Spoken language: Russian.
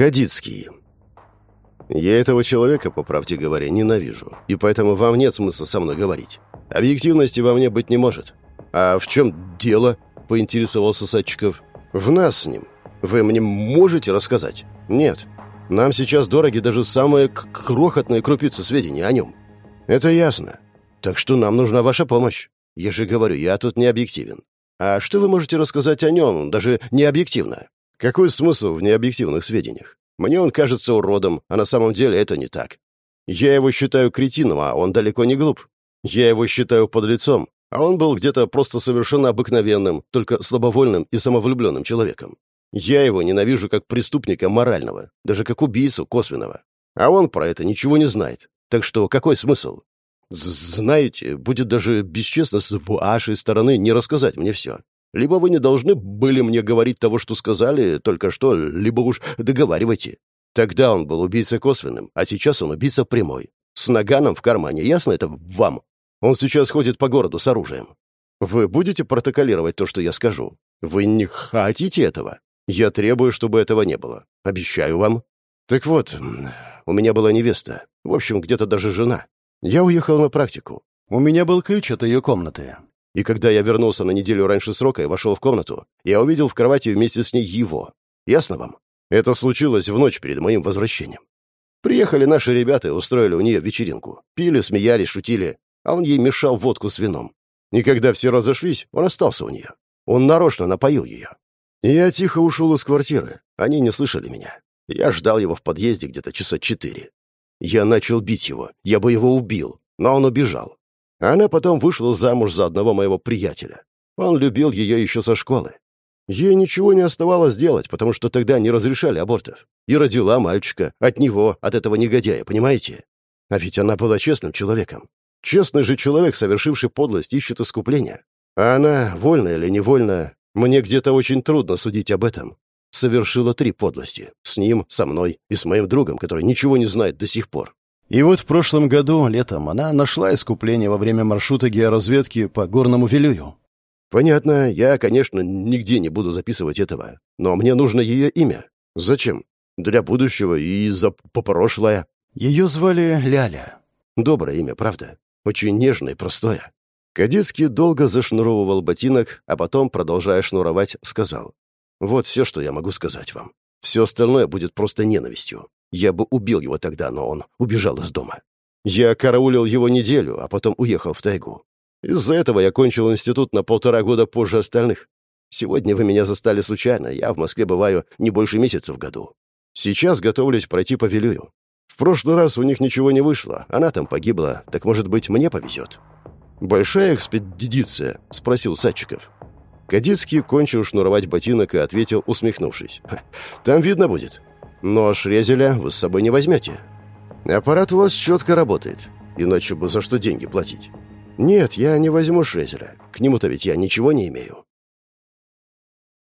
Кадицкий. Я этого человека, по правде говоря, ненавижу, и поэтому вам нет смысла со мной говорить. Объективности во мне быть не может. А в чем дело? поинтересовался Садчиков. В нас с ним. Вы мне можете рассказать? Нет. Нам сейчас дороги даже самые крохотные крупицы сведений о нем. Это ясно. Так что нам нужна ваша помощь. Я же говорю, я тут не объективен. А что вы можете рассказать о нем, даже не объективно? Какой смысл в необъективных сведениях? Мне он кажется уродом, а на самом деле это не так. Я его считаю кретином, а он далеко не глуп. Я его считаю подлецом, а он был где-то просто совершенно обыкновенным, только слабовольным и самовлюбленным человеком. Я его ненавижу как преступника морального, даже как убийцу косвенного. А он про это ничего не знает. Так что какой смысл? Знаете, будет даже бесчестно с вашей стороны не рассказать мне все. Либо вы не должны были мне говорить того, что сказали только что, либо уж договаривайте. Тогда он был убийцей косвенным, а сейчас он убийца прямой. С наганом в кармане, ясно это вам? Он сейчас ходит по городу с оружием. Вы будете протоколировать то, что я скажу? Вы не хотите этого? Я требую, чтобы этого не было. Обещаю вам. Так вот, у меня была невеста. В общем, где-то даже жена. Я уехал на практику. У меня был ключ от ее комнаты. И когда я вернулся на неделю раньше срока и вошел в комнату, я увидел в кровати вместе с ней его. Ясно вам? Это случилось в ночь перед моим возвращением. Приехали наши ребята и устроили у нее вечеринку. Пили, смеялись, шутили, а он ей мешал водку с вином. И когда все разошлись, он остался у нее. Он нарочно напоил ее. я тихо ушел из квартиры. Они не слышали меня. Я ждал его в подъезде где-то часа четыре. Я начал бить его. Я бы его убил. Но он убежал. Она потом вышла замуж за одного моего приятеля. Он любил ее еще со школы. Ей ничего не оставалось делать, потому что тогда не разрешали абортов. И родила мальчика от него, от этого негодяя, понимаете? А ведь она была честным человеком. Честный же человек, совершивший подлость, ищет искупления. А она, вольно или невольно, мне где-то очень трудно судить об этом. Совершила три подлости. С ним, со мной и с моим другом, который ничего не знает до сих пор. И вот в прошлом году, летом, она нашла искупление во время маршрута георазведки по горному Вилюю. Понятно, я, конечно, нигде не буду записывать этого, но мне нужно ее имя. Зачем? Для будущего и за прошлое. Ее звали Ляля. Доброе имя, правда? Очень нежное и простое. Кадицкий долго зашнуровывал ботинок, а потом, продолжая шнуровать, сказал. «Вот все, что я могу сказать вам. Все остальное будет просто ненавистью. Я бы убил его тогда, но он убежал из дома. Я караулил его неделю, а потом уехал в тайгу. Из-за этого я кончил институт на полтора года позже остальных. Сегодня вы меня застали случайно, я в Москве бываю не больше месяца в году. Сейчас готовлюсь пройти по Вилюю. В прошлый раз у них ничего не вышло, она там погибла, так, может быть, мне повезет. «Большая экспедиция?» — спросил Садчиков. Кадицкий кончил шнуровать ботинок и ответил, усмехнувшись. «Там видно будет. Но шрезеля вы с собой не возьмете. Аппарат у вас четко работает, иначе бы за что деньги платить. Нет, я не возьму шрезеля. К нему-то ведь я ничего не имею.